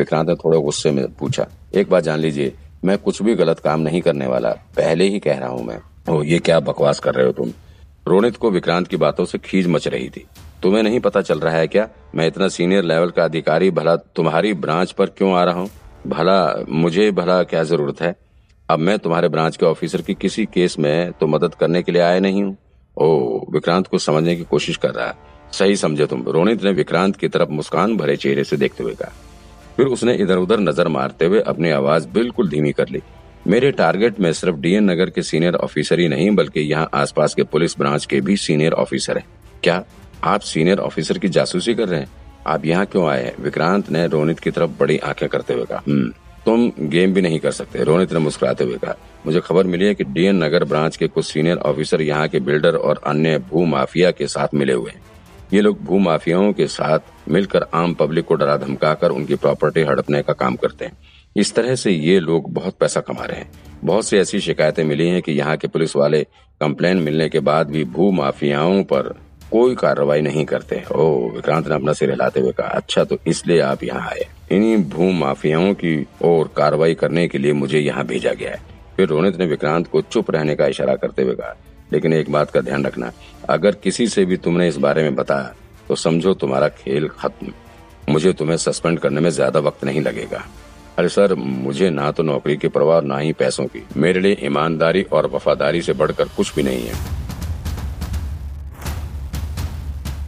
विक्रांत ने थोड़े गुस्से में पूछा, एक बात जान लीजिए, मैं कुछ भी गलत काम नहीं करने वाला, पहले ही कह रहा हूँ मैं। ओ ये क्या बकवास कर रहे हो तुम? रोनित को विक्रांत की बातों से खींच मच रही थी। तुम्हें नहीं पता चल रहा है क्या? मैं इतना सीनियर लेवल का अधिकारी, भला तुम्हारी ब्रांच पर क्यों आ रहा हूँ? भला मुझे, भला क्या ज़रूरत है? अब मैं तुम्हारे ब्रांच के ऑफिसर की किसी केस में तो मदद करने के लिए आया नहीं हूँ? ओ विक्रांत को समझने की कोशिश कर रहा सही समझे तुम। रोनित ने विक्रांत की तरफ़ मुस्कान भरे चेहरे से देखते हुए कहा। फिर उसने इधर उधर नज़र मारते हुए अपनी आवाज़ बिल्कुल धीमी कर ली। मेरे टारगेट में सिर्फ़ डीएन नगर के सीनियर ऑफिसर ही नहीं बल्कि यहाँ आसपास के पुलिस ब्रांच के भी सीनियर ऑफिसर हैं। क्या आप सीनियर ऑफिसर की जासूसी कर रहे हैं? आप यहाँ क्यों आए हैं? विक्रांत ने रोनित की तरफ़ बड़ी आँखें करते हुए कहा "हम्म, तुम गेम भी नहीं कर सकते रोनित ने मुस्कुराते हुए कहा। मुझे खबर मिली है कि डीएन नगर ब्रांच के कुछ सीनियर ऑफिसर यहाँ के बिल्डर और अन्य भू माफिया के साथ मिले हुए हैं। ये लोग भू माफियाओं के साथ मिलकर आम पब्लिक को डरा धमकाकर उनकी प्रॉपर्टी हड़पने का काम करते हैं। इस तरह से ये लोग बहुत पैसा कमा रहे हैं। बहुत सी ऐसी शिकायतें मिली हैं कि यहाँ के पुलिस वाले कंप्लेन मिलने के बाद भी भू माफियाओं पर कोई कार्रवाई नहीं करते। ओ, विक्रांत ने अपना सिर हिलाते हुए कहा अच्छा तो इसलिए आप यहाँ आए। इन्हीं भू माफियाओं की ओर कार्रवाई करने के लिए मुझे यहाँ भेजा गया है। फिर रोनित ने विक्रांत को चुप रहने का इशारा करते हुए कहा लेकिन एक बात का ध्यान रखना, अगर किसी से भी तुमने इस बारे में बताया तो समझो तुम्हारा खेल खत्म। मुझे तुम्हें सस्पेंड करने में ज़्यादा वक्त नहीं लगेगा। अरे सर, मुझे ना तो नौकरी की परवाह, ना ही पैसों की। मेरे लिए ईमानदारी और वफादारी से बढ़कर कुछ भी नहीं है।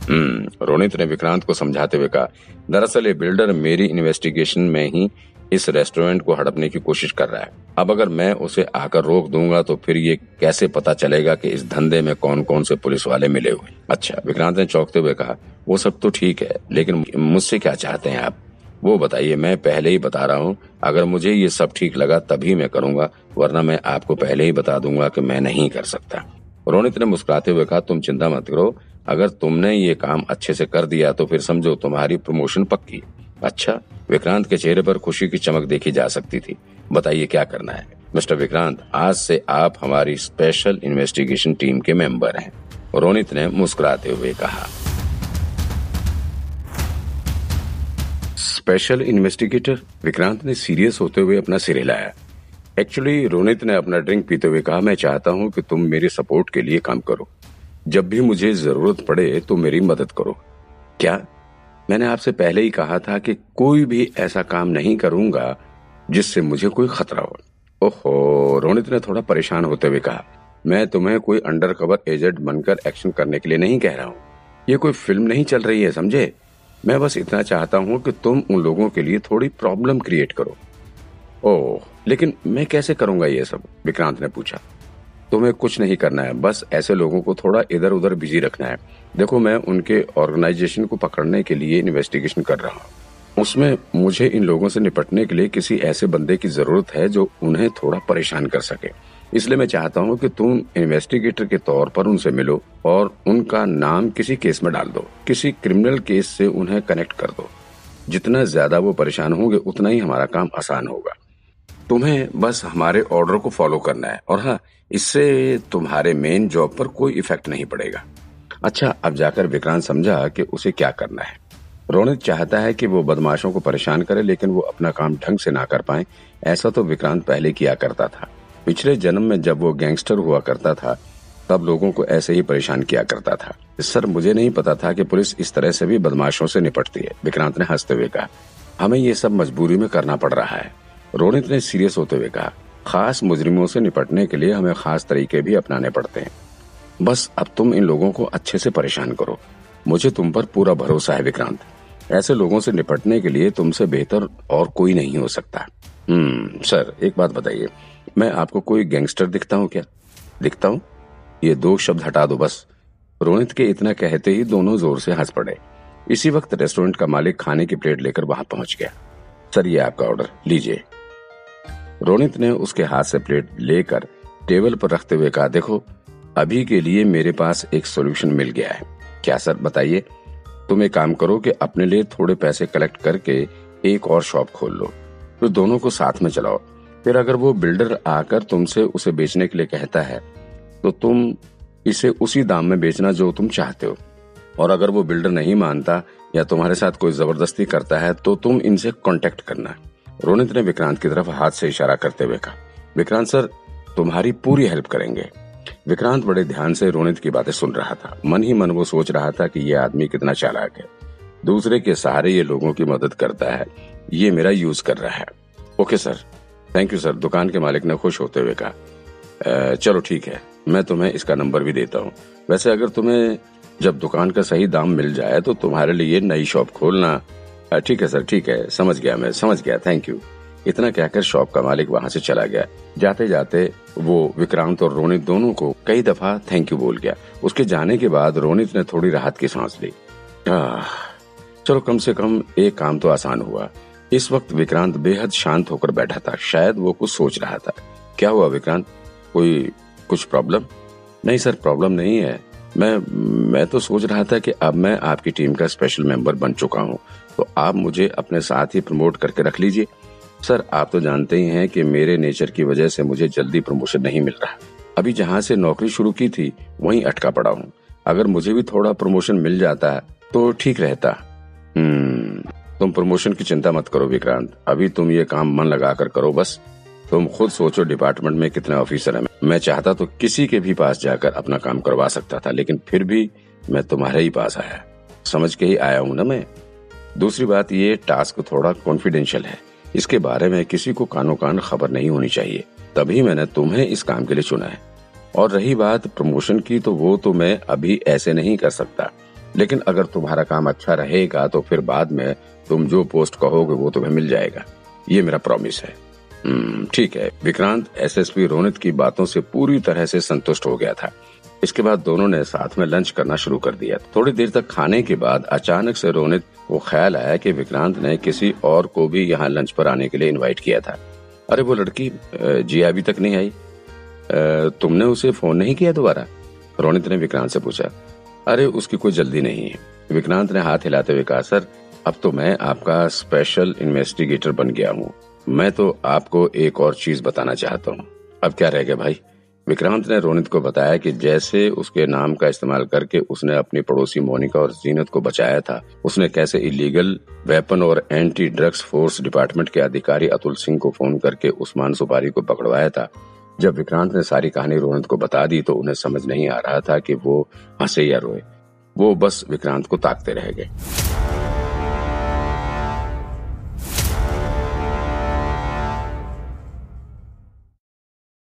हम्म रोनित ने विक्रांत को समझाते हुए कहा, दरअसल ये बिल्डर मेरी इन्वेस्टिगेशन में ही इस रेस्टोरेंट को हड़पने की कोशिश कर रहा है। अब अगर मैं उसे आकर रोक दूँगा तो फिर ये कैसे पता चलेगा कि इस धंधे में कौन कौन से पुलिस वाले मिले हुए अच्छा विक्रांत ने चौंकते हुए कहा, वो सब तो ठीक है, लेकिन मुझसे क्या चाहते हैं आप? वो बताइए, मैं पहले ही बता रहा हूँ, अगर मुझे ये सब ठीक लगा, तभी मैं करूँगा, वरना मैं आपको पहले ही बता दूँगा कि मैं नहीं कर सकता। रोनित ने मुस्कुराते हुए कहा, तुम चिंता मत करो, अगर तुमने ये काम अच्छे से कर दिया तो फिर समझो तुम्हारी प्रमोशन पक्की अच्छा विक्रांत के चेहरे पर खुशी की चमक देखी जा सकती थी। बताइए क्या करना है? मिस्टर विक्रांत, आज से आप हमारी स्पेशल इन्वेस्टिगेशन टीम के मेंबर हैं। रोनित ने मुस्कुराते हुए कहा। Special investigator? विक्रांत ने सीरियस होते हुए अपना सिर हिलाया। एक्चुअली, रोनित ने अपना ड्रिंक पीते हुए कहा, मैं चाहता हूँ कि तुम मेरे सपोर्ट के लिए काम करो। जब भी मुझे ज़रूरत पड़े तो मेरी मदद करो। क्या मैंने आपसे पहले ही कहा था कि कोई भी ऐसा काम नहीं करूँगा जिससे मुझे कोई खतरा हो। ओहो, रोनित ने थोड़ा परेशान होते हुए कहा, मैं तुम्हें कोई अंडर कवर एजेंट बनकर एक्शन करने के लिए नहीं कह रहा हूँ। ये कोई फ़िल्म नहीं चल रही है, समझे? मैं बस इतना चाहता हूँ कि तुम उन लोगों के लिए थोड़ी प्रॉब्लम क्रिएट करो। ओह, लेकिन मैं कैसे करूँगा ये सब? विक्रांत ने पूछा। तुम्हें कुछ नहीं करना है। बस ऐसे लोगों को थोड़ा इधर उधर बिज़ी रखना है। देखो, मैं उनके ऑर्गेनाइजेशन को पकड़ने के लिए इन्वेस्टिगेशन कर रहा हूँ। उसमें मुझे इन लोगों से निपटने के लिए किसी ऐसे बंदे की ज़रूरत है जो उन्हें थोड़ा परेशान कर सके। इसलिए मैं चाहता हूँ कि तुम इन्वेस्टिगेटर के तौर पर उनसे मिलो और उनका नाम किसी केस में डाल दो। किसी क्रिमिनल केस से उन्हें कनेक्ट कर दो। जितना ज़्यादा वो परेशान होंगे, उतना ही हमारा काम आसान होगा। तुम्हें बस हमारे ऑर्डर को फॉलो करना है। और हाँ इससे तुम्हारे मेन जॉब पर कोई इफ़ेक्ट नहीं पड़ेगा। अच्छा अब जाकर विक्रांत समझा कि उसे क्या करना है। रोनित चाहता है कि वो बदमाशों को परेशान करे, लेकिन वो अपना काम ढंग से ना कर पाए। ऐसा तो विक्रांत पहले किया करता था। पिछले जन्म में जब वो गैंगस्टर हुआ करता था, तब लोगों को ऐसे ही परेशान किया करता था। सर, मुझे नहीं पता था कि पुलिस इस तरह से भी बदमाशों से निपटती है, विक्रांत ने हँसते हुए कहा। हमें ये सब मजबूरी में करना पड़ रहा है। रोनित ने सीरियस होते हुए कहा, खास मुजरिमों से निपटने के लिए हमें खास तरीके भी अपनाने पड़ते हैं। बस अब तुम इन लोगों को अच्छे से परेशान करो। मुझे तुम पर पूरा भरोसा है विक्रांत। ऐसे लोगों से निपटने के लिए तुमसे बेहतर और कोई नहीं हो सकता। हम्म सर, एक बात बताइए। मैं आपको कोई गैंगस्टर दिखता हूँ क्या? दिखता हूँ? ये दो शब्द हटा दो बस। रोनित के इतना कहते ही दोनों ज़ोर से हंस पड़े। इसी वक्त रेस्टोरेंट का मालिक खाने की प्लेट लेकर वहाँ पहुँच गया। सर, ये आपका ऑर्डर लीजिए। रोनित ने उसके हाथ से प्लेट लेकर टेबल पर रखते हुए कहा, देखो, अभी के लिए मेरे पास एक सोल्यूशन मिल गया है। क्या सर, बताइए? तुम एक काम करो कि अपने लिए थोड़े पैसे कलेक्ट करके एक और शॉप खोल लो। फिर दोनों को साथ में चलाओ। फिर अगर वो बिल्डर आकर तुमसे उसे बेचने के लिए कहता है तो तुम इसे उसी दाम में बेचना जो तुम चाहते हो। और अगर वो बिल्डर नहीं मानता या तुम्हारे साथ कोई ज़बरदस्ती करता है तो तुम इनसे कांटेक्ट करना। रोनित ने विक्रांत की तरफ़ हाथ से इशारा करते हुए कहा, विक्रांत सर, तुम्हारी पूरी हेल्प करेंगे। विक्रांत बड़े ध्यान से रोनित की बातें सुन रहा था। मन ही मन वो सोच रहा था कि ये आदमी कितना चालाक है। दूसरे के सहारे ये लोगों की मदद करता है। ये मेरा यूज़ कर रहा है। Okay sir. Thank you sir दुकान के मालिक ने खुश होते हुए कहा चलो ठीक है। मैं तुम्हें इसका नंबर भी देता हूँ। वैसे अगर तुम्हें जब दुकान का सही दाम मिल जाए तो तुम्हारे लिए नई शॉप खोलना ठीक है सर, ठीक है, समझ गया मैं, समझ गया थैंक यू इतना कहकर शॉप का मालिक वहाँ से चला गया। जाते जाते वो विक्रांत और रोनित दोनों को कई दफ़ा थैंक यू बोल गया। उसके जाने के बाद रोनित ने थोड़ी राहत की सांस ली। चलो कम से कम एक काम तो आसान हुआ। इस वक्त विक्रांत बेहद शांत होकर बैठा था। शायद वो कुछ सोच रहा था। क्या हुआ विक्रांत? कोई कुछ प्रॉब्लम नहीं सर प्रॉब्लम नहीं है। मैं मैं तो सोच रहा था कि अब मैं आपकी टीम का स्पेशल मेंबर बन चुका हूँ। तो आप मुझे अपने साथ ही प्रमोट करके रख लीजिए। सर, आप तो जानते ही हैं कि मेरे नेचर की वजह से मुझे जल्दी प्रमोशन नहीं मिल रहा। अभी जहाँ से नौकरी शुरू की थी, वहीं अटका पड़ा हूँ। अगर मुझे भी थोड़ा प्रमोशन मिल जाता है तो ठीक रहता। हम्म तुम प्रमोशन की चिंता मत करो विक्रांत। अभी तुम ये काम मन लगा कर करो बस। तुम खुद सोचो डिपार्टमेंट में कितने ऑफिसर हैं। मैं चाहता तो किसी के भी पास जाकर अपना काम करवा सकता था, लेकिन फिर भी मैं तुम्हारे ही पास आया। समझ के ही आया हूँ ना मैं? दूसरी बात ये, टास्क थोड़ा कॉन्फिडेंशियल है। इसके बारे में किसी को कानो कान खबर नहीं होनी चाहिए। तभी मैंने तुम्हें इस काम के लिए चुना है। और रही बात प्रमोशन की तो वो तो मैं अभी ऐसे नहीं कर सकता। लेकिन अगर तुम्हारा काम अच्छा रहेगा तो फिर बाद में तुम जो पोस्ट कहोगे, वो तुम्हें मिल जाएगा। ये मेरा प्रॉमिस है। ठीक है। विक्रांत एसएसपी रोनित की बातों से पूरी तरह से संतुष्ट हो गया था। इसके बाद दोनों ने साथ में लंच करना शुरू कर दिया। थोड़ी देर तक खाने के बाद अचानक से रोनित को ख्याल आया कि विक्रांत ने किसी और को भी यहाँ लंच पर आने के लिए इनवाइट किया था। अरे, वो लड़की जी अभी तक नहीं आई। तुमने उसे फ़ोन नहीं किया दोबारा? रोनित ने विक्रांत से पूछा। अरे, उसकी कोई जल्दी नहीं है। विक्रांत ने हाथ हिलाते हुए कहा, सर, अब तो मैं आपका स्पेशल इन्वेस्टिगेटर बन गया हूँ। मैं तो आपको एक और चीज़ बताना चाहता हूँ। अब क्या रह गया भाई? विक्रांत ने रोनित को बताया कि जैसे उसके नाम का इस्तेमाल करके उसने अपनी पड़ोसी मोनिका और जीनत को बचाया था, उसने कैसे इलीगल वेपन और एंटी ड्रग्स फोर्स डिपार्टमेंट के अधिकारी अतुल सिंह को फ़ोन करके उस्मान सुपारी को पकड़वाया था। जब विक्रांत ने सारी कहानी रोनित को बता दी तो उन्हें समझ नहीं आ रहा था कि वो हंसे या रोए। वो बस विक्रांत को ताकते रह गए।